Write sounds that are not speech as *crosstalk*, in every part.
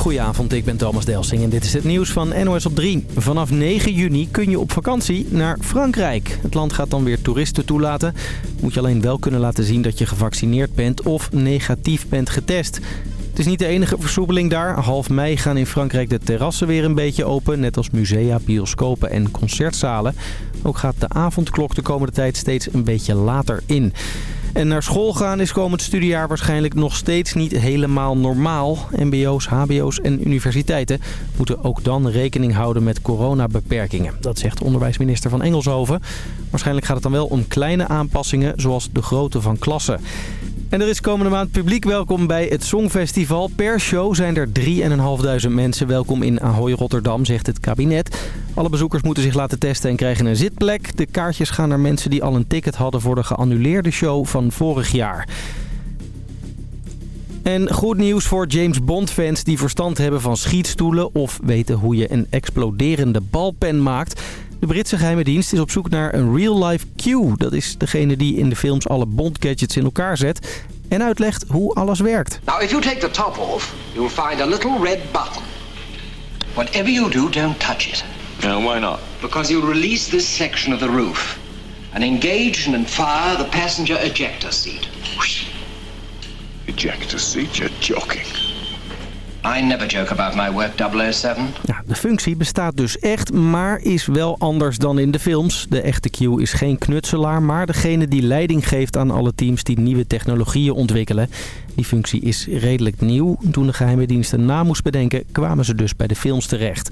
Goedenavond, ik ben Thomas Delsing en dit is het nieuws van NOS op 3. Vanaf 9 juni kun je op vakantie naar Frankrijk. Het land gaat dan weer toeristen toelaten. Moet je alleen wel kunnen laten zien dat je gevaccineerd bent of negatief bent getest. Het is niet de enige versoepeling daar. Half mei gaan in Frankrijk de terrassen weer een beetje open. Net als musea, bioscopen en concertzalen. Ook gaat de avondklok de komende tijd steeds een beetje later in. En naar school gaan is komend studiejaar waarschijnlijk nog steeds niet helemaal normaal. MBO's, hbo's en universiteiten moeten ook dan rekening houden met coronabeperkingen. Dat zegt onderwijsminister van Engelshoven. Waarschijnlijk gaat het dan wel om kleine aanpassingen zoals de grootte van klassen. En er is komende maand publiek welkom bij het Songfestival. Per show zijn er 3.500 mensen welkom in Ahoy Rotterdam, zegt het kabinet. Alle bezoekers moeten zich laten testen en krijgen een zitplek. De kaartjes gaan naar mensen die al een ticket hadden voor de geannuleerde show van vorig jaar. En goed nieuws voor James Bond-fans die verstand hebben van schietstoelen... of weten hoe je een exploderende balpen maakt... De Britse geheime dienst is op zoek naar een real-life Q. Dat is degene die in de films alle Bond-gadgets in elkaar zet en uitlegt hoe alles werkt. Now, if you take the top off, you'll find a little red button. Whatever you do, don't touch it. No, why not? Because you'll release this section of the roof and engage and fire the passenger ejector seat. Ejector seat? You're joking. I never joke about my work, 007. Ja, de functie bestaat dus echt, maar is wel anders dan in de films. De echte Q is geen knutselaar, maar degene die leiding geeft aan alle teams die nieuwe technologieën ontwikkelen. Die functie is redelijk nieuw. Toen de geheime dienst een naam moest bedenken, kwamen ze dus bij de films terecht.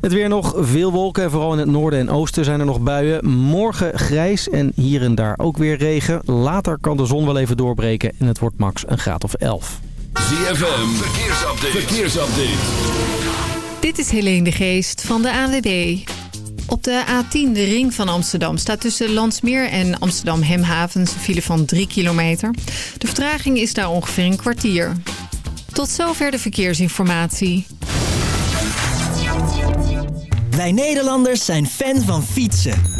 Het weer nog veel wolken. Vooral in het noorden en oosten zijn er nog buien. Morgen grijs en hier en daar ook weer regen. Later kan de zon wel even doorbreken en het wordt max een graad of 11. ZFM, verkeersupdate. verkeersupdate. Dit is Helene de Geest van de ANWB. Op de A10, de ring van Amsterdam, staat tussen Landsmeer en Amsterdam Hemhavens een file van 3 kilometer. De vertraging is daar ongeveer een kwartier. Tot zover de verkeersinformatie. Wij Nederlanders zijn fan van fietsen.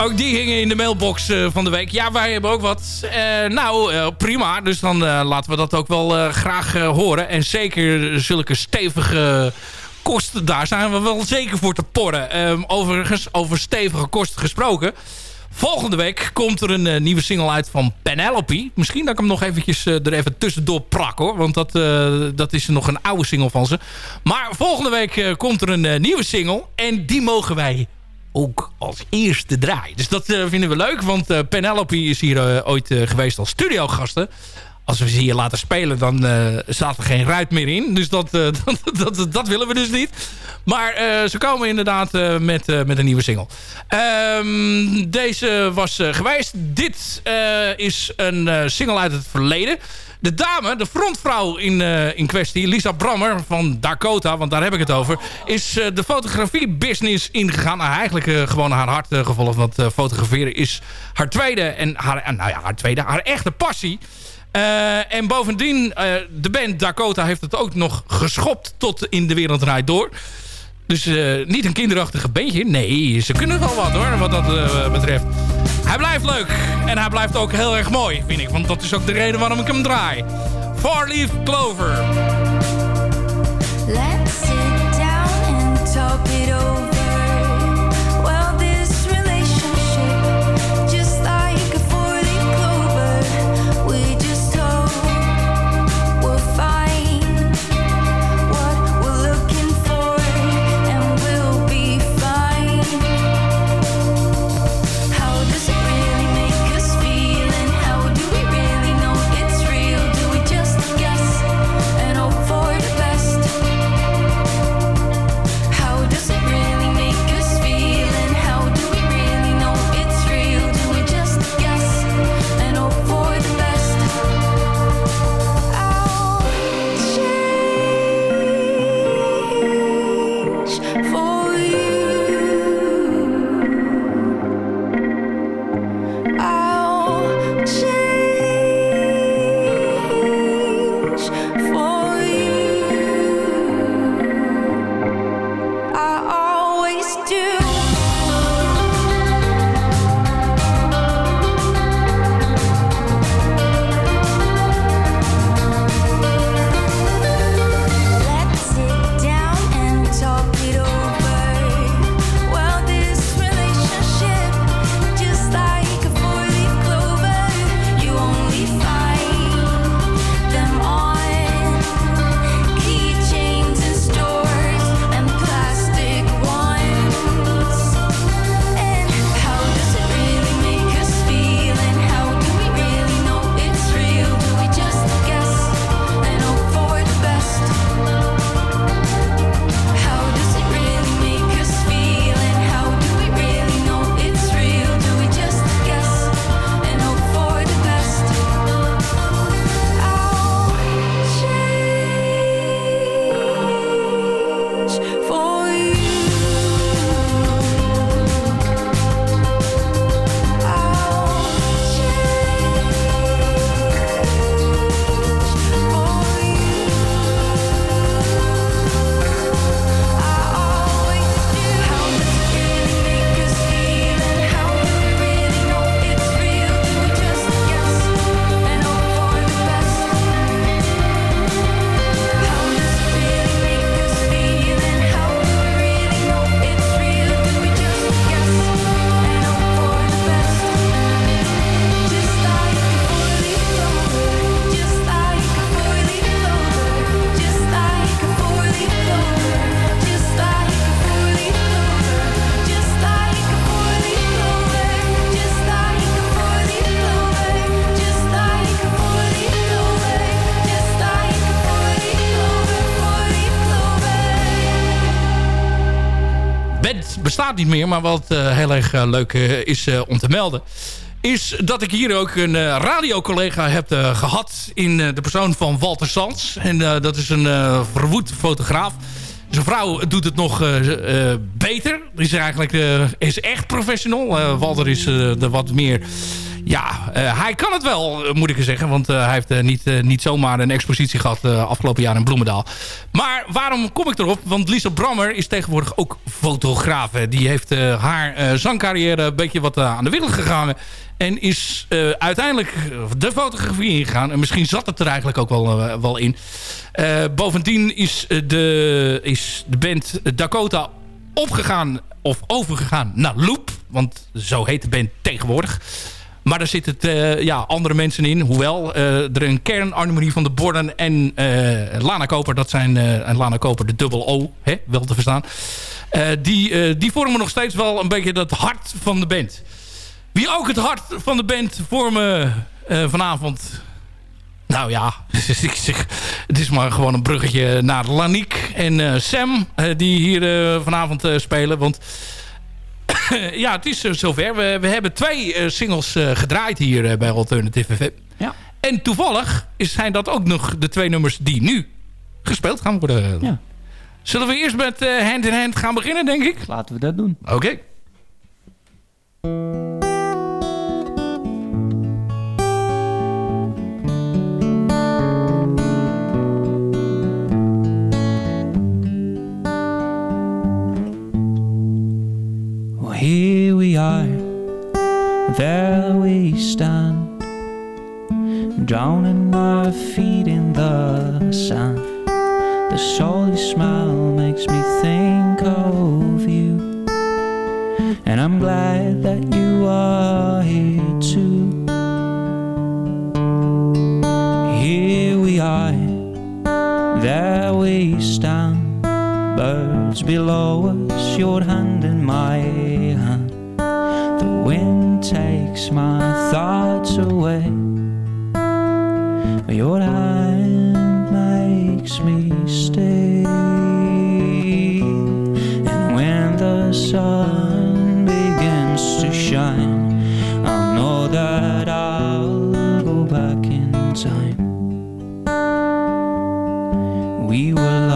Ook die hingen in de mailbox eh, van de week. Ja, wij hebben ook wat. Eh, nou, eh, prima. Dus dan laten we dat ook wel graag horen. En zeker zulke stevige kosten, daar zijn we wel zeker voor te porren. Ehm, overigens, over stevige kosten gesproken. Volgende week komt er een nieuwe single uit van Penelope. Misschien dat ik hem nog eventjes er even tussendoor prak hoor. Want dat, dat is nog een oude single van ze. Maar volgende week komt er een nieuwe single. En die mogen wij ook als eerste draai. Dus dat uh, vinden we leuk, want uh, Penelope is hier uh, ooit geweest als studiogasten. Als we ze hier laten spelen, dan staat er geen ruit meer in. Dus *laughs* dat, dat, dat, dat, willen we dus niet. Maar ze komen inderdaad met, met een nieuwe single. Um, deze was geweest. Dit is een single uit het verleden. De dame, de frontvrouw in, uh, in kwestie, Lisa Brammer van Dakota, want daar heb ik het over, is uh, de fotografie-business ingegaan. Nou, eigenlijk uh, gewoon haar hart gevolgd, want fotograferen is haar tweede en haar, nou ja, haar tweede, haar echte passie. en bovendien, de band Dakota heeft het ook nog geschopt tot in de wereld draait door. Dus niet een kinderachtige beentje. Nee, ze kunnen wel wat hoor, wat dat betreft. Hij blijft leuk. En hij blijft ook heel erg mooi, vind ik. Want dat is ook de reden waarom ik hem draai. Four Leaf Clover. Niet meer. Maar wat uh, heel erg uh, leuk uh, is om te melden. Is dat ik hier ook een radiocollega heb gehad. In de persoon van Walter Sands. En dat is een verwoed fotograaf. Zijn vrouw doet het nog beter. Is eigenlijk is echt professional. Walter is er wat meer Ja, eh, hij kan het wel, moet ik zeggen. Want eh, hij heeft eh, niet, niet zomaar een expositie gehad eh, afgelopen jaar in Bloemendaal. Maar waarom kom ik erop? Want Lisa Brammer is tegenwoordig ook fotograaf. Die heeft haar zangcarrière een beetje wat aan de wild gegaan. En is uiteindelijk de fotografie ingegaan. En misschien zat het er eigenlijk ook wel, wel in. Bovendien is, de, is de band Dakota opgegaan of overgegaan naar Loop. Want zo heet de band tegenwoordig. Maar daar zitten eh, ja, andere mensen in. Hoewel eh, er een kern Annemarie van de Borden en eh, Lana Koper... dat zijn en Lana Koper de dubbel O, hè, wel te verstaan... die, die vormen nog steeds wel een beetje het hart van de band. Wie ook het hart van de band vormen vanavond... Nou ja, *laughs* het is maar gewoon een bruggetje naar Laniek en Sam... die hier vanavond spelen. Want ja, het is eh, zover. We, we hebben twee eh, singles eh, gedraaid hier eh, bij Alternative FM. Ja. En toevallig zijn dat ook nog de twee nummers die nu gespeeld gaan worden. Ja. Zullen we eerst met eh, Hand in Hand gaan beginnen, denk ik? Laten we dat doen. Oké. Here we are, there we stand, drowning our feet in the sand. The salty smile makes me think of you, and I'm glad that you are here too. Here we are, there we stand, birds below us, your hand in my takes my thoughts away, your hand makes me stay. And when the sun begins to shine, I'll know that I'll go back in time. We were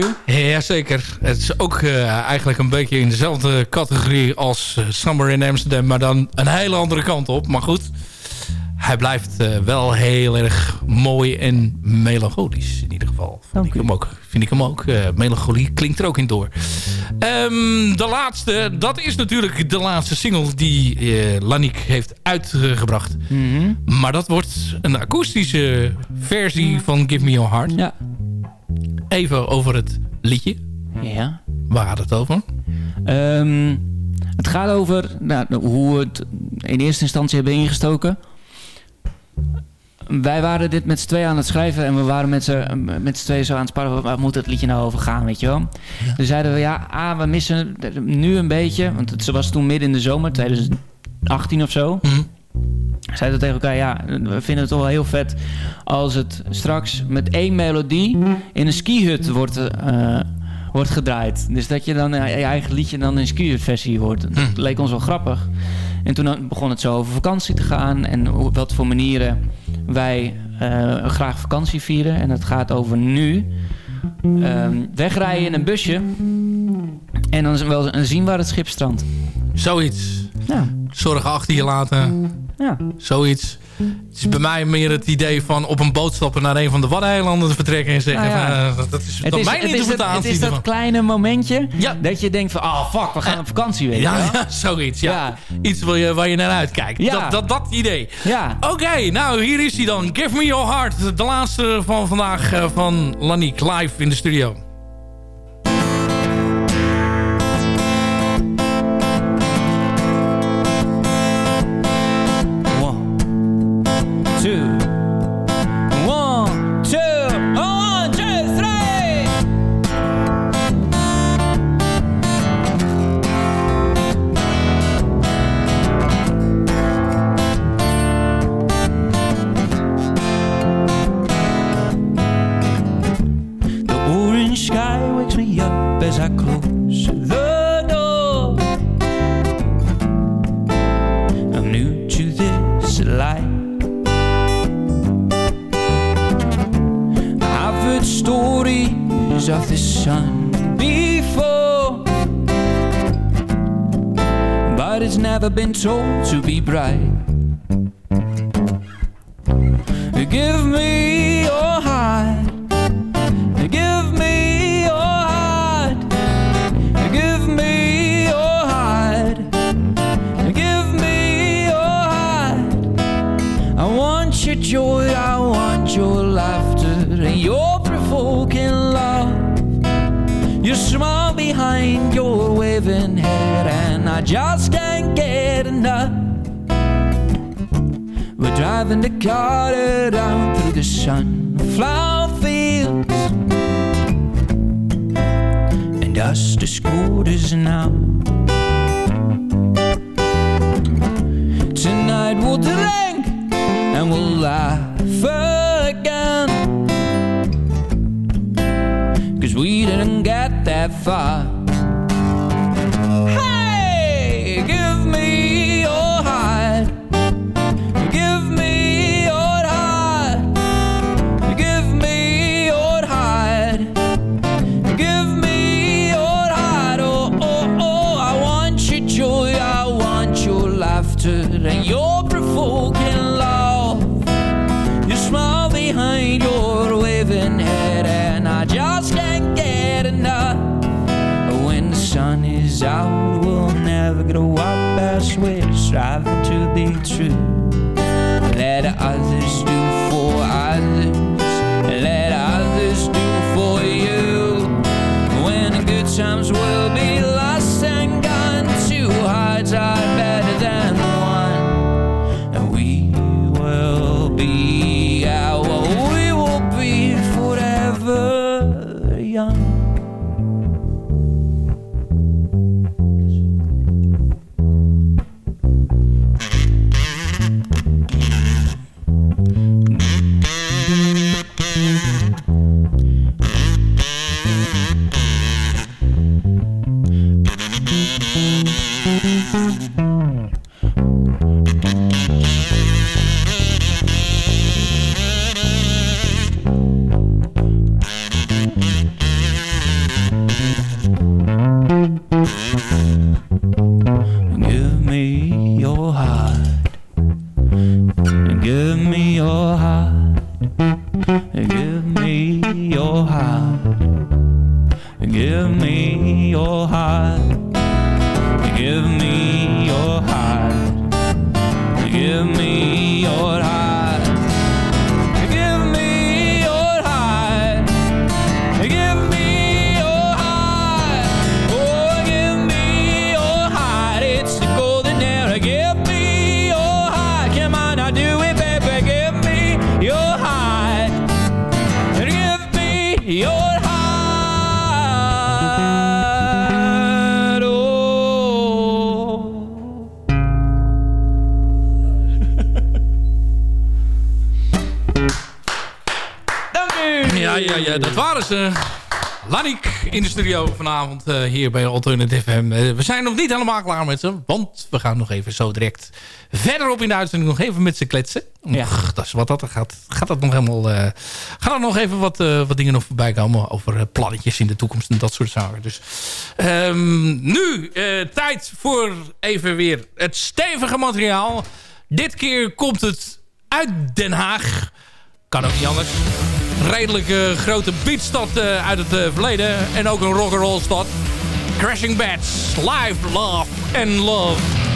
Dank u. Jazeker. Het is ook eh, eigenlijk een beetje in dezelfde categorie als eh, Summer in Amsterdam. Maar dan een hele andere kant op. Maar goed, hij blijft eh, wel heel erg mooi en melancholisch. In ieder geval. Vind Dank ik u. hem ook. Vind ik hem ook. Eh, melancholie klinkt er ook in door. Ehm, de laatste, dat is natuurlijk de laatste single die eh Laniek heeft uitgebracht. Mhm. Maar dat wordt een akoestische versie van Give Me Your Heart. Ja. Even over het liedje. Ja. Waar gaat het over? Ehm, het gaat over nou, hoe we het in eerste instantie hebben ingestoken. Wij waren dit met z'n tweeën aan het schrijven en we waren met z'n, met z'n tweeën zo aan het sparren. Waar moet het liedje nou over gaan, weet je wel? Dus zeiden we, ja, ah, we missen nu een beetje. Want het was toen midden in de zomer, 2018 of zo. Mhm. Zeiden we tegen elkaar, ja, we vinden het toch wel heel vet als het straks met één melodie in een skihut wordt, eh, wordt gedraaid. Dus dat je dan eh, je eigen liedje dan in een skihut versie hoort. Dat leek ons wel grappig. En toen begon het zo over vakantie te gaan en op wat voor manieren wij eh, graag vakantie vieren. En het gaat over nu. Ehm, wegrijden in een busje en dan wel zien waar het schip strandt. Zoiets. Ja. Zorgen achter je laten. Ja. Zoiets. Het is bij mij meer het idee van op een boot stappen naar een van de Waddeneilanden te vertrekken en zeggen Nou ja. van, eh, dat, is Het is, mijn interpretatie het is dat kleine momentje Ja. dat je denkt van, oh fuck, we gaan op vakantie, weet je Ja, *laughs* zoiets. Ja. Ja. Iets waar je, waar je naar uitkijkt. Dat, dat, dat idee. Ja. Oké, nou hier is hij dan. Give me your heart. De laatste van vandaag eh, van Lanique live in de studio. We'll again. Cause we didn't get that far. Me your heart. Give me your heart. Give me your heart. Dat waren ze. Lanik in de studio vanavond uh, hier bij Alternative FM. Uh, we zijn nog niet helemaal klaar met ze. Want we gaan nog even zo direct verderop in de uitzending nog even met ze kletsen. Ja. dat is wat dat gaat. Gaat dat nog helemaal... Gaan er nog even wat, wat dingen nog voorbij komen over plannetjes in de toekomst en dat soort zaken. Dus um, nu tijd voor even weer het stevige materiaal. Dit keer komt het uit Den Haag. Kan ook niet anders redelijk uh, grote beatstad uh, uit het uh, verleden. En ook een rock'n'roll stad. Crashing Bats, Live, Love and Love.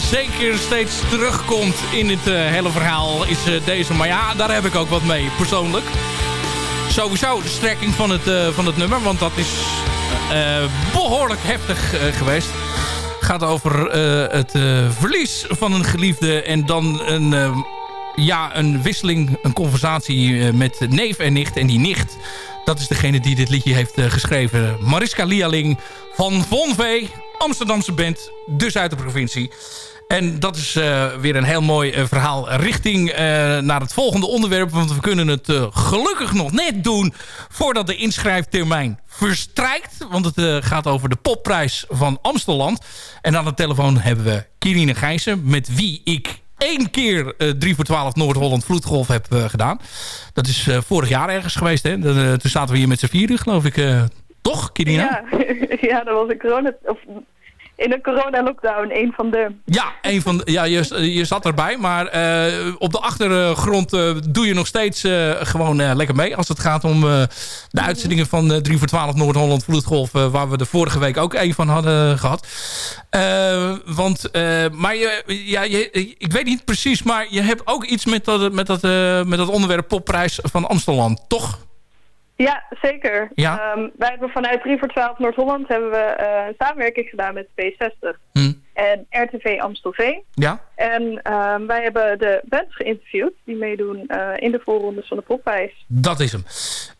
Zeker steeds terugkomt in het eh, hele verhaal is eh, deze. Maar ja, daar heb ik ook wat mee, persoonlijk. Sowieso de strekking van het, eh, van het nummer, want dat is eh, behoorlijk heftig eh, geweest. Gaat over eh, het eh, verlies van een geliefde en dan een, eh, ja, een wisseling, een conversatie eh, met neef en nicht. En die nicht, dat is degene die dit liedje heeft eh, geschreven. Mariska Lialing van Von V, Amsterdamse band, dus uit de provincie. En dat is eh, weer een heel mooi eh, verhaal richting eh, naar het volgende onderwerp. Want we kunnen het gelukkig nog net doen voordat de inschrijftermijn verstrijkt. Want het gaat over de popprijs van Amstelland. En aan de telefoon hebben we Kirine Gijssen, met wie ik één keer eh 3 voor 12 Noord-Holland Vloedgolf heb gedaan. Dat is vorig jaar ergens geweest. Hè? Toen zaten we hier met z'n vieren, geloof ik. Toch, Kirina? Ja, *laughs* ja, dat was een corona... Of in een corona-lockdown, een van de... Ja, een van de, ja je, je zat erbij. Maar eh, op de achtergrond eh, doe je nog steeds eh, gewoon lekker mee. Als het gaat om de uitzendingen van eh 3 voor 12 Noord-Holland Vloedgolf. waar we de vorige week ook een van hadden gehad. Eh, want, maar je, ja, je, ik weet niet precies. Maar je hebt ook iets met dat, met dat, met dat onderwerp popprijs van Amsterdam. Toch? Ja, zeker. Ja. Ehm, wij hebben vanuit 3 voor 12 Noord-Holland hebben we eh, een samenwerking gedaan met P60 Hm. en RTV Amstelveen. Ja? En ehm, wij hebben de bands geïnterviewd die meedoen eh, in de voorrondes van de popprijs. Dat is hem.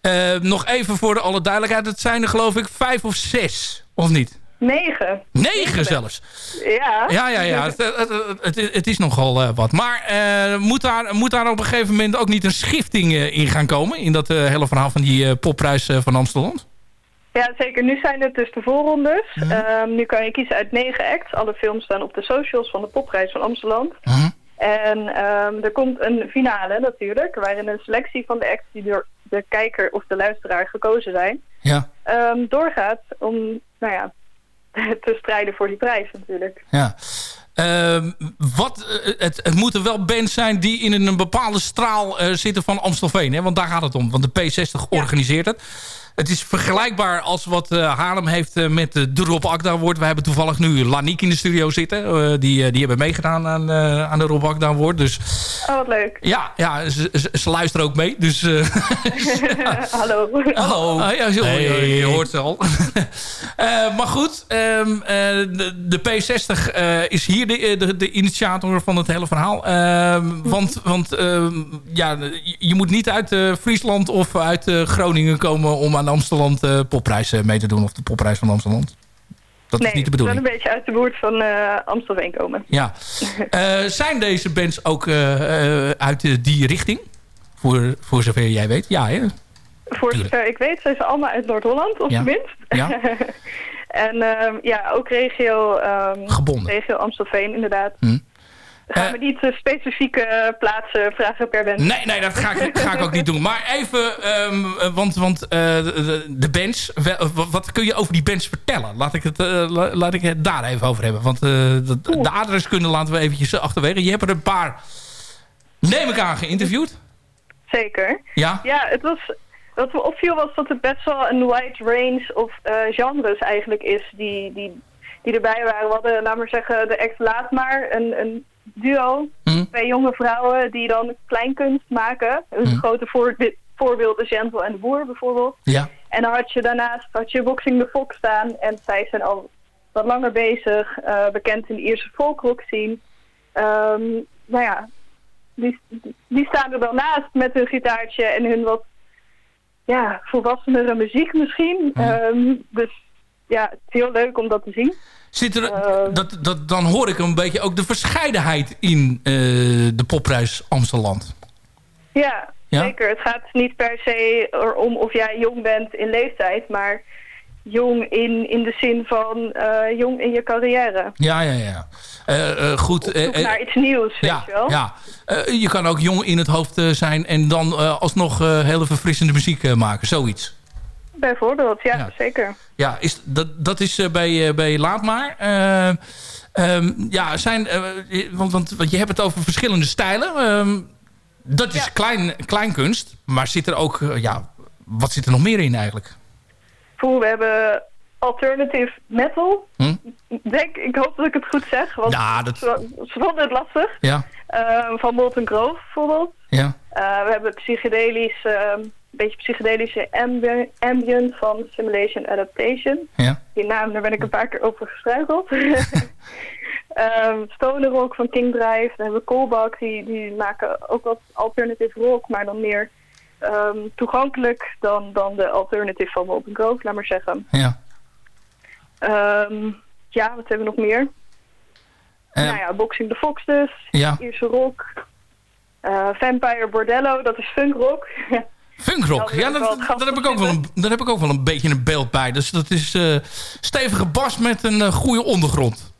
Eh, nog even voor de alle duidelijkheid. Het zijn er geloof ik vijf of zes. Of niet? Negen. Negen zelfs. Ja. Ja, ja, ja. Het, het, het- het- het is nogal eh, wat. Maar eh, moet, daar, moet daar op een gegeven moment ook niet een schifting eh, in gaan komen? In dat hele verhaal van die popprijs van Amsterdam? Ja, zeker. Nu zijn het dus de voorrondes. Ehm, nu kan je kiezen uit negen acts. Alle films staan op de socials van de popprijs van Amsterdam. En ehm, er komt een finale natuurlijk, waarin een selectie van de acts die door de kijker of de luisteraar gekozen zijn, Ja. ehm, doorgaat om, nou ja, *laughs* te strijden voor die prijs natuurlijk. ja. Ehm, wat, eh, het, het moeten wel bands zijn die in een bepaalde straal eh, zitten van Amstelveen. Hè? Want daar gaat het om. Want de P60 organiseert het. Het is vergelijkbaar als wat eh, Haarlem heeft eh, met de Rob Akda Award. We hebben toevallig nu Laniek in de studio zitten. Eh, die, die hebben meegedaan aan, eh, aan de Rob Akda Award. Dus Oh, wat leuk. ja, ja ze, ze, ze luisteren ook mee. Dus, eh, *laughs* Hallo. Hallo. Ah, ja, zo, Hey. je, je hoort ze al. *laughs* Eh, maar goed, ehm, eh, de, de P60 eh, is hier de, de, de initiator van het hele verhaal. Ehm, want want ehm, ja, je, moet niet uit Friesland of uit eh, Groningen komen... om aan de Amsterdam eh, popprijs eh, mee te doen. Of de popprijs van Amsterdam. Dat nee, is niet de wel bedoeling. een beetje uit de buurt van eh Amstelveen komen. Ja. *laughs* Zijn deze bands ook uit die richting? Voor, voor zover jij weet. Ja, hè? Voor Tuurlijk. zover ik weet zijn ze allemaal uit Noord-Holland, of Ja. tenminst. Ja. *laughs* en ehm, ja, ook regio, ehm, Gebonden. regio Amstelveen inderdaad. Hm. Gaan Eh, we niet eh, specifieke plaatsen vragen per band? Nee, nee, dat ga ik, *laughs* ga ik ook niet doen. Maar even, ehm, eh, want, want eh, de, de bands, wat, kun je over die bands vertellen? Laat ik het, eh, la- laat ik het daar even over hebben. Want eh, de, de adreskunde laten we eventjes achterwege. Je hebt er een paar, neem ik aan, geïnterviewd. Zeker. Ja? Ja, het was, wat me opviel was dat het best wel een wide range of eh, genres eigenlijk is die, die, die erbij waren. We hadden, laat maar zeggen, de ex Laat Maar, een, een duo. Hm. Twee jonge vrouwen die dan kleinkunst maken. Een Hm. grote voorbe- voorbeeld de Gentle en de Boer bijvoorbeeld. Ja. En dan had je daarnaast had je Boxing the Fox staan. En zij zijn al wat langer bezig. eh, bekend in de Ierse folkrock scene. Ehm, nou ja, die, die staan er dan naast met hun gitaartje en hun wat ja, volwassenere muziek misschien. Ehm, dus ja, het is heel leuk om dat te zien. Zit er, Eh, dat, dat, dan hoor ik een beetje ook de verscheidenheid in eh, de popprijs Amsterdam. Ja, Ja? zeker. Het gaat niet per se erom of jij jong bent in leeftijd, maar jong in, in de zin van eh, jong in je carrière. Ja, ja, ja. Goed. naar iets nieuws, ja, weet je wel. ja. Je kan ook jong in het hoofd zijn en dan alsnog hele verfrissende muziek maken. Zoiets. Bijvoorbeeld, ja, Ja. zeker. Ja, is, dat, dat is eh, bij, eh, bij Laat Maar. Eh, ehm, ja, zijn, want, want, want je hebt het over verschillende stijlen. Ehm, dat is klein, kleinkunst. Maar zit er ook... ja, wat zit er nog meer in eigenlijk? Voel, we hebben alternative metal. Hm? Denk, ik hoop dat ik het goed zeg, want Ja, dat- ze, vonden het lastig. Ja, Ehm, van Molten Grove bijvoorbeeld. ja. We hebben psychedelisch, beetje psychedelische ambi- ambient van Simulation Adaptation. Ja. Die naam, daar ben ik een paar keer over gestruikeld. *laughs* Ehm Stoner Rock van King Drive. Dan hebben we Coolbak, die, die maken ook wat alternative rock, maar dan meer ehm, toegankelijk dan, dan de alternative van Molten Grove, laat maar zeggen. ja. Ehm, ja, wat hebben we nog meer? Nou ja, Boxing the Fox dus. Ja. Ierse rock. Eh, Vampire Bordello, dat is funk rock. *laughs* Funkrock, ja, dat, daar, heb ik ook wel een, daar heb ik ook wel een beetje een beeld bij. Dus dat is eh, stevige bas met een eh, goede ondergrond.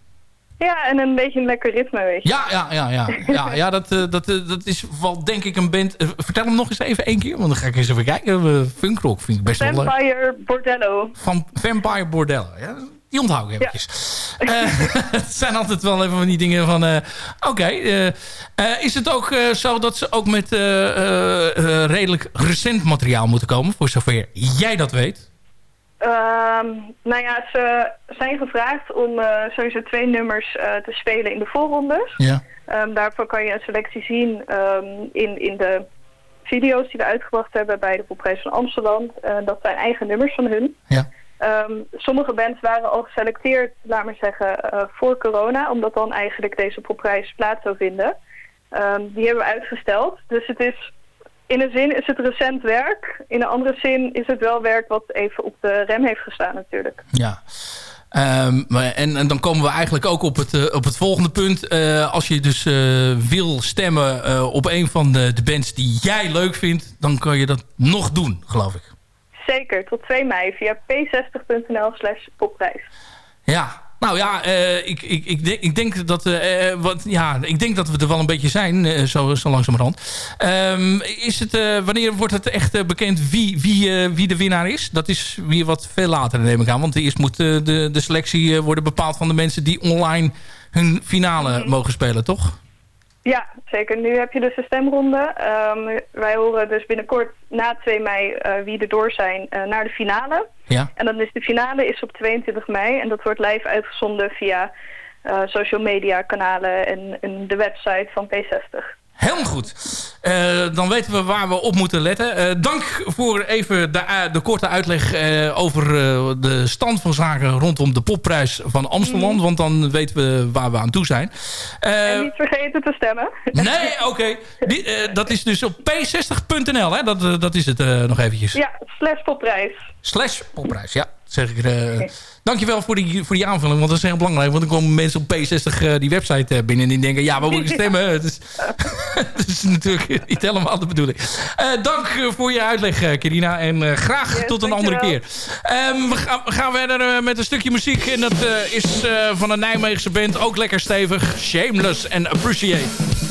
ja, en een beetje een lekker ritme, weet je. Ja, ja, ja, ja. ja, ja dat, eh, dat, dat is wel denk ik een band... vertel hem nog eens even één keer, want dan ga ik eens even kijken. Funkrock vind ik best wel leuk. Vampire Bordello. Van Vampire Bordello. Ja, die onthoud ik eventjes. Eh, *laughs* het zijn altijd wel even van die dingen van... eh, Oké, eh, is het ook zo dat ze ook met redelijk recent materiaal moeten komen? Voor zover jij dat weet. Ehm, nou ja, ze zijn gevraagd om sowieso twee nummers te spelen in de voorrondes. Ja. Ehm, daarvoor kan je een selectie zien ehm, in, in de video's die we uitgebracht hebben bij de Popprijs van Amsterdam. Dat zijn eigen nummers van hun. Ja. Ehm, sommige bands waren al geselecteerd, laat maar zeggen, eh, voor corona, omdat dan eigenlijk deze popprijs plaats zou vinden. Ehm, die hebben we uitgesteld. Dus het is, in een zin is het recent werk. In een andere zin is het wel werk wat even op de rem heeft gestaan natuurlijk. Ja. Ehm, en, en dan komen we eigenlijk ook op het, eh, op het volgende punt. Eh, als je dus wil stemmen op een van de, de bands die jij leuk vindt... dan kan je dat nog doen, geloof ik. Zeker, tot 2 mei via p60.nl slash popprijs. Ja, nou ja, eh, ik, ik, ik, denk, ik, denk dat, eh, eh, wat, ja, ik denk dat we er wel een beetje zijn, zo, zo langzamerhand. Ehm, is het, wanneer wordt het echt bekend wie, wie, wie de winnaar is? Dat is weer wat veel later, neem ik aan. Want eerst moet de, de selectie worden bepaald van de mensen die online hun finale mogen spelen, toch? Ja, zeker. Nu heb je dus de stemronde. Ehm, wij horen dus binnenkort na 2 mei eh, wie er door zijn eh, naar de finale. Ja. En dan is de finale is op 22 mei en dat wordt live uitgezonden via eh, social media kanalen en, en de website van P60. Helemaal goed. Eh, dan weten we waar we op moeten letten. Eh, dank voor even de, eh, de korte uitleg over de stand van zaken rondom de popprijs van Amsterdam. Want dan weten we waar we aan toe zijn. En niet vergeten te stemmen. nee, oké. Dat is dus op p60.nl. Hè? Dat, dat is het nog eventjes. Ja, slash popprijs. Slash popprijs, ja. Zeg ik, eh, dankjewel voor die, voor die aanvulling, want dat is heel belangrijk. Want dan komen mensen op P60 eh, die website eh, binnen en die denken... ja, waar moet ik stemmen? Dat *laughs* is natuurlijk niet helemaal de bedoeling. Eh, dank voor je uitleg, Kirina. En graag Yes, tot een andere keer. Ehm, we, gaan, we gaan verder met een stukje muziek. En dat is van een Nijmeegse band. Ook lekker stevig. Shameless and Appreciate.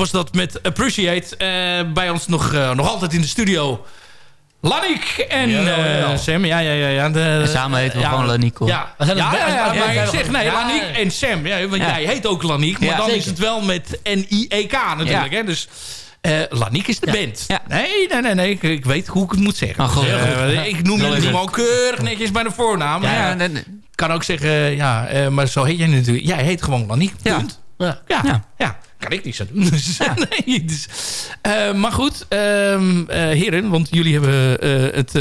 Was dat met Appreciate. Eh, bij ons nog, eh, nog altijd in de studio. Lanik en Ja, ja, ja. eh, Sam. Ja, ja, ja. ja. De, En samen heten we ja, gewoon Laniek, hoor. Ja, We ja, zijn het ja, maar ik zeg nee, ja. en Sam. Ja, want Ja. jij heet ook Laniek, maar Ja, dan is het wel met N-I-E-K natuurlijk. Ja. Hè? Dus eh Laniek is de Ja. band. Ja. Nee, nee, nee, nee. Ik, ik weet hoe ik het moet zeggen. Oh, goed. ik noem goed. gewoon keurig netjes bij de voornaam. Ja, nee, nee. kan ook zeggen, ja, eh, maar zo heet jij natuurlijk. Jij heet gewoon Laniek. Ja. Punt. Ja. Ja, Ja. ja. Kan ik niks aan doen. Dus, *laughs* nee, dus, eh, maar goed, eh, heren, want jullie hebben eh, het,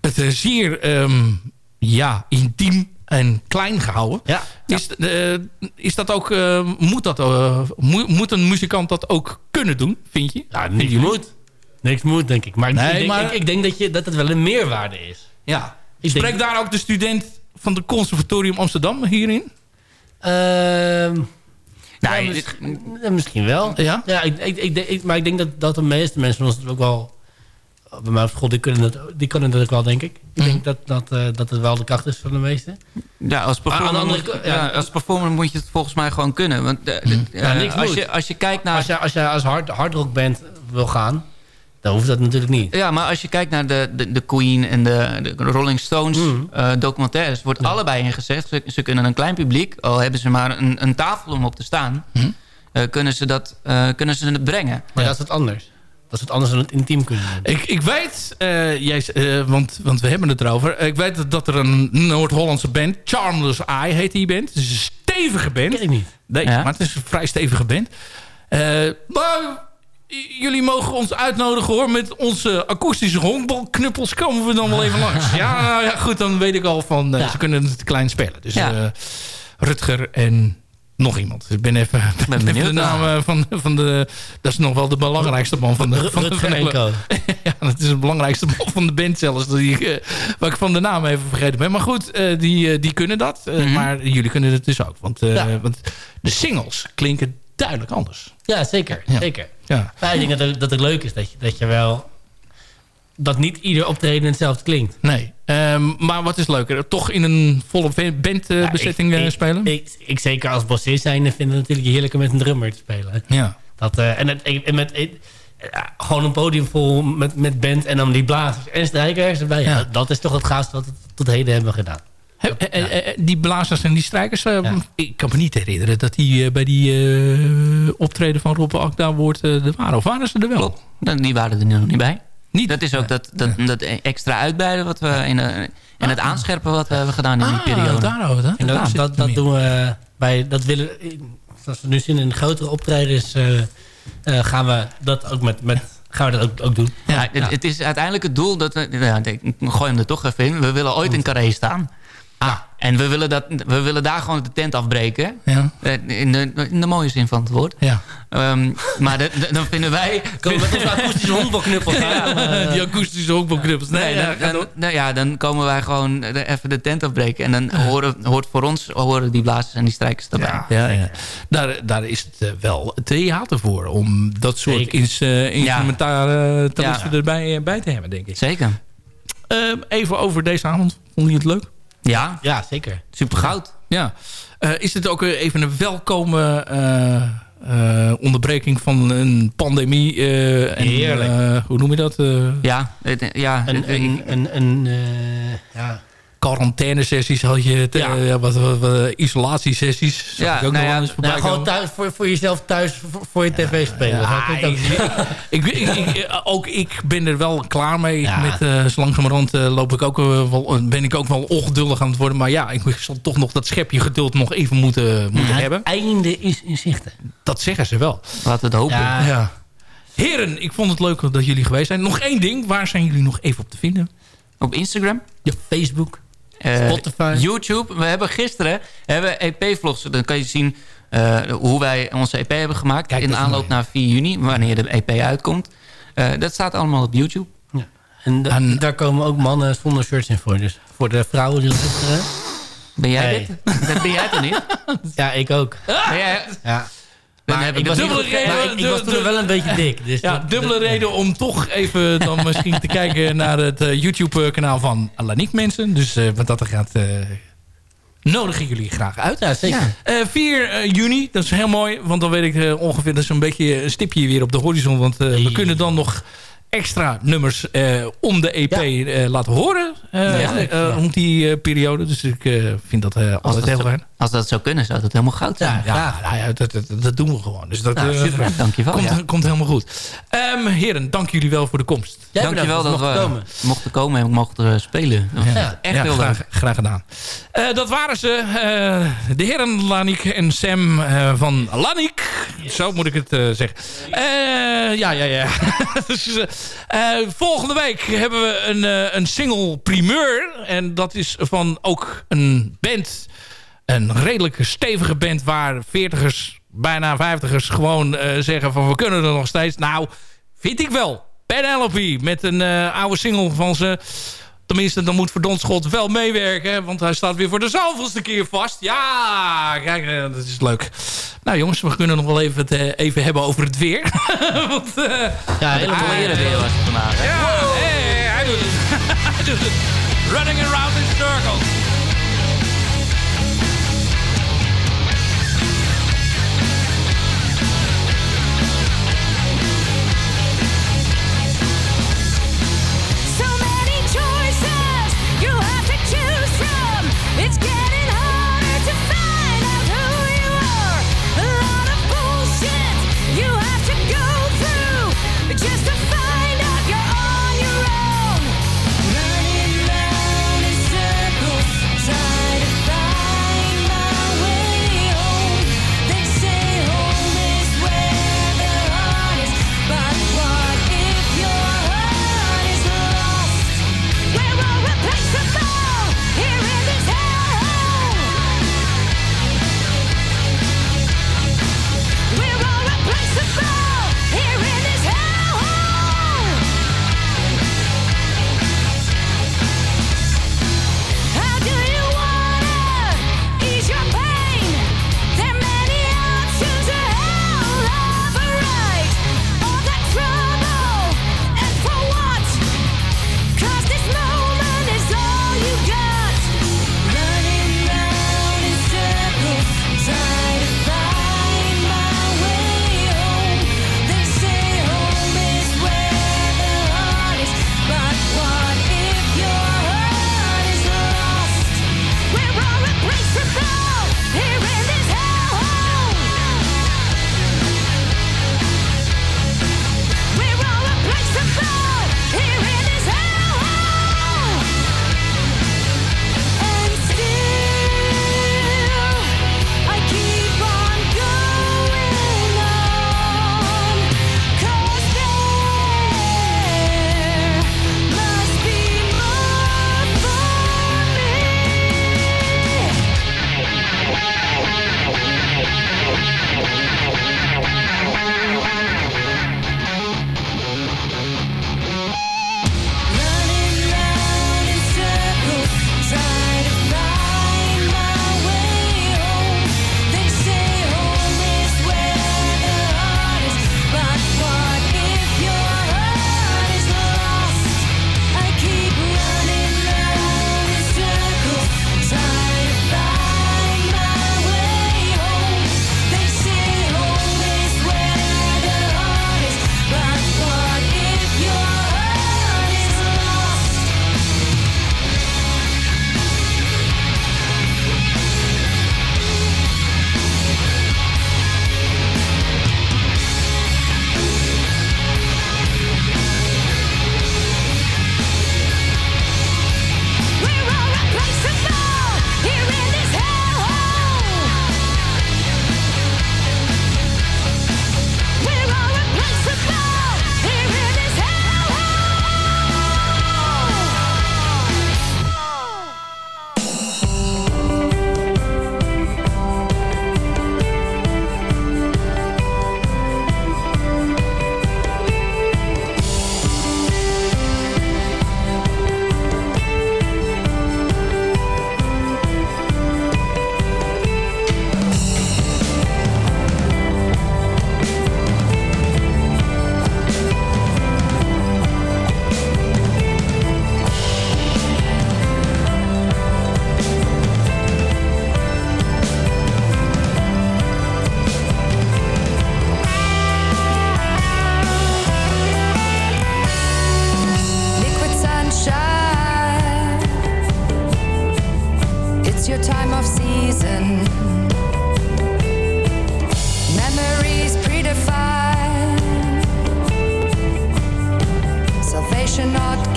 het zeer ehm, ja, intiem en klein gehouden. Ja. Is, is dat ook, moet, dat, moet, moet een muzikant dat ook kunnen doen, vind je? Ja, niks moet. Niks moet, denk ik. Maar, Nee, ik, denk, maar- ik, ik denk dat, je, dat het wel een meerwaarde is. Ja. Ik Spreekt denk- daar ook de student van het Conservatorium Amsterdam hierin? Ehm Nee, ja, ja, misschien wel. Ja? Ja, ik, ik, ik, maar ik denk dat, dat de meeste mensen van ons het ook wel... Bij mij op school, die kunnen het, die kunnen het ook wel, denk ik. Ik Mhm. denk dat, dat, eh, dat het wel de kracht is van de meesten. Ja, als performer, moet, kant- ja, als performer moet je het volgens mij gewoon kunnen. Want niks als, moet. je, als je kijkt naar... Als je als, je als hard, hardrockband wil gaan, dan hoeft dat natuurlijk niet. Ja, maar als je kijkt naar de, de, de Queen en de, de Rolling Stones Mhm. eh, documentaires... wordt allebei ingezegd, ze, ze kunnen een klein publiek... al hebben ze maar een, een tafel om op te staan... eh, kunnen, ze dat, eh, kunnen ze het brengen. Maar dat is wat anders. Dat is wat anders dan het intiem kunnen doen. Ik, ik weet, eh, jij, eh, want, want we hebben het erover. Ik weet dat- dat er een Noord-Hollandse band, Charmless Eye heet die band. Het is een stevige band. ken ik niet. Nee, Ja. maar het is een vrij stevige band. Eh, maar jullie mogen ons uitnodigen hoor. Met onze akoestische honkbalknuppels komen we dan wel even langs. *laughs* Ja, nou ja, goed, dan weet ik al van, eh, Ja. ze kunnen het klein spelen. Dus Ja. eh, Rutger en nog iemand. Ik ben even, ben *laughs* de naam van, van de... Dat is nog wel de belangrijkste man van de, van de, van de *laughs* ja, dat is de belangrijkste man van de band zelfs. Die, ik, eh, waar ik van de naam even vergeten ben. Maar goed, die, die kunnen dat. Mhm. Maar jullie kunnen het dus ook. Want, Ja. want de singles klinken duidelijk anders. Ja, zeker. Ja. zeker. Ja. Maar ik denk dat het, dat het leuk is dat je, dat je wel... Dat niet ieder optreden hetzelfde klinkt. Nee. Ehm, maar wat is leuker? Toch in een volle bandbezetting Ja, eh, ik- spelen? Ik, ik zeker als bassist zijn vind het natuurlijk heerlijker met een drummer te spelen. ja. Dat, eh, en het, en met, ja, gewoon een podium vol met, met band en dan die blazers en strijkers erbij. Ja. Ja. Dat, dat is toch het gaafste wat we tot heden hebben gedaan. He- die blazers en die strijkers, eh, ik kan me niet herinneren dat die eh, bij die eh, optreden van Rob Akda wordt er waren. Of waren ze er wel? Dan, die waren er nu nog niet bij. Dat is ook dat, dat, dat extra uitbreiden wat we in, en het aanscherpen wat we hebben gedaan in die periode. Ah, daarover, hè? En Daar dat, dat, dat meer. doen we bij, dat willen, zoals we nu zien in grotere optredens, eh, eh, gaan we dat ook met, met gaan we dat ook, ook doen. Ja, het, het is uiteindelijk het doel dat we... Ja, ik gooi hem er toch even in. We willen ooit in Carré staan. Ah. En we willen, dat, we willen daar gewoon de tent afbreken. Ja. Eh, In, de, in de mooie zin van het woord. Ja. Ehm, maar de- de- dan vinden wij... *laughs* Komen we met onze akoestische honkbalknuppels aan. eh, *laughs* die akoestische honkbalknuppels. Nee, Nee, ja, dan, dan- nou ja, dan komen wij gewoon de- even de tent afbreken. En dan horen, hoort voor ons horen die blazers en die strijkers erbij. Ja, ja, ja. Daar, daar is het eh, wel theater voor. Om dat soort ins, eh, instrumentale talenten Ja. erbij eh, bij te hebben, denk ik. Zeker. Ehm, even over deze avond. Vond je het leuk? Ja, ja zeker. super goud. Ja. Eh, is dit ook even een welkome eh, eh, onderbreking van een pandemie? eh, en, Heerlijk. eh, hoe noem je dat? Eh, Ja, het- ja Een, een, een, een, eh, ja. Quarantaine-sessies had je. eh, ja, wat, wat, wat, isolatiesessies. Ja, ik ook nou nog ja, Nou, gewoon thuis, voor, voor jezelf thuis, voor, voor je tv spelen. Ja, ik ook- ik, ik- ook ik ben er wel klaar mee. Met, eh zo langzamerhand eh, loop ik ook, eh, wel, ben ik ook wel ongeduldig aan het worden. Maar ja, ik zal toch nog dat schepje geduld nog even moeten, moeten hebben. Het einde is in zicht. Dat zeggen ze wel. Laten we het hopen. Ja. Ja. Heren, ik vond het leuk dat jullie geweest zijn. Nog één ding. Waar zijn jullie nog even op te vinden? Op Instagram. Ja. Facebook. Eh, Spotify. YouTube. We hebben gisteren hebben EP-vlogs. Dan kan je zien eh, hoe wij onze EP hebben gemaakt. Kijk, in aanloop naar 4 juni, wanneer de EP uitkomt. Eh, dat staat allemaal op YouTube. Ja. En, da- En- daar komen ook mannen zonder shirts in voor. Dus voor de vrouwen die luisteren. Ben jij Nee. dit? Dat *laughs* ben jij toch niet? Ja, ik ook. Ben jij... Ja. Maar ik was, dubbele reden- maar ik, was toen wel een beetje dik. Dus Ja, dubbele reden om toch even dan *laughs* misschien te kijken naar het eh, YouTube-kanaal van Alaniek mensen. Dus eh, wat dat er gaat, eh nodigen jullie graag uit. Ja, zeker. Eh, 4 eh, juni, dat is heel mooi. Want dan weet ik ongeveer, dat is een beetje een stipje weer op de horizon. Want we kunnen dan nog extra nummers eh, om de EP eh, laten horen. eh, Ja. eh, Rond die periode. Dus ik eh, vind dat eh, altijd dat, heel fijn. als dat zou kunnen, zou dat helemaal goud zijn. Ja, Ja, nou ja dat, dat, dat doen we gewoon. Dus dat Nou, eh, super. Dankjewel. komt, ja. komt helemaal goed. Ehm, heren, dank jullie wel voor de komst. Jij Dankjewel dat dat we komen. mochten komen en mochten spelen. Echt ja, heel graag, leuk. graag gedaan. Eh, dat waren ze. eh, de heren Laniek en Sam eh, van Laniek. Zo moet ik het eh, zeggen. Eh, ja, ja, ja. *laughs* Dus, volgende week hebben we een, eh, een single primeur. En dat is van ook een band. Een redelijk stevige band waar veertigers, bijna vijftigers gewoon eh, zeggen van we kunnen er nog steeds. Nou, vind ik wel. Penelope met een eh, oude single van ze. Tenminste, dan moet Verdond Schot wel meewerken. Want hij staat weer voor de zoveelste keer vast. Ja, kijk, eh, dat is leuk. Nou jongens, we kunnen nog wel even, het, eh, even hebben over het weer. *laughs* want, eh, Ja, helemaal leren weer was het vandaag. hè? ja, hey, hij doet het. *laughs* hij doet het. Running around in circles.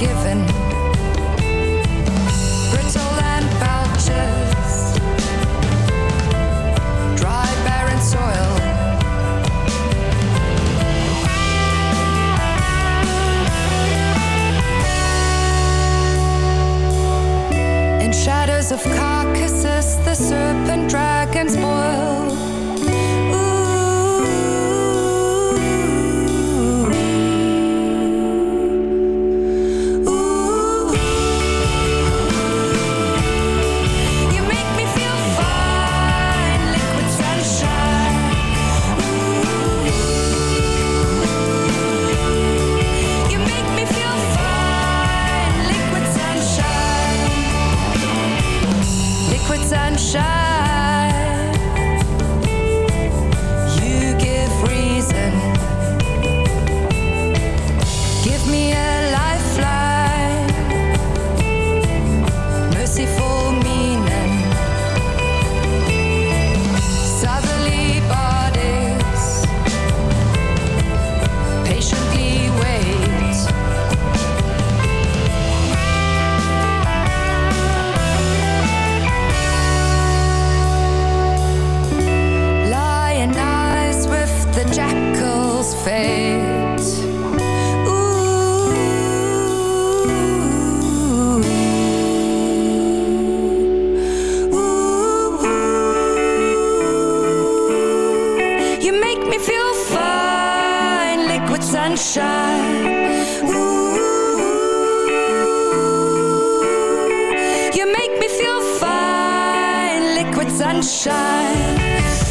given sunshine.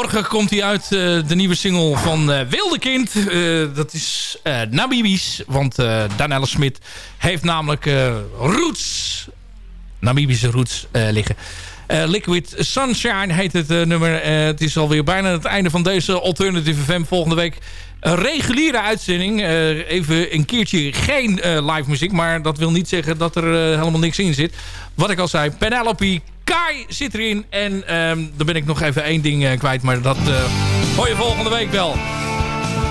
Morgen komt hij uit, eh, de nieuwe single van eh Wilde Kind. Eh, dat is Namibisch, want Danelle Smit heeft namelijk roots, Namibische roots liggen. Liquid Sunshine heet het nummer. Het is alweer bijna het einde van deze Alternative FM. Volgende week een reguliere uitzending. Even een keertje geen live muziek. Maar dat wil niet zeggen dat er helemaal niks in zit. Wat ik al zei, Penelope Kai zit erin. En ehm, dan ben ik nog even één ding eh, kwijt. Maar dat eh, hoor je volgende week wel.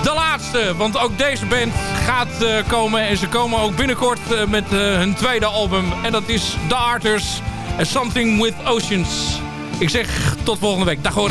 De laatste, want ook deze band gaat eh, komen. En ze komen ook binnenkort met hun tweede album. En dat is The Arters. Something with Oceans. Ik zeg tot volgende week. Dag hoor.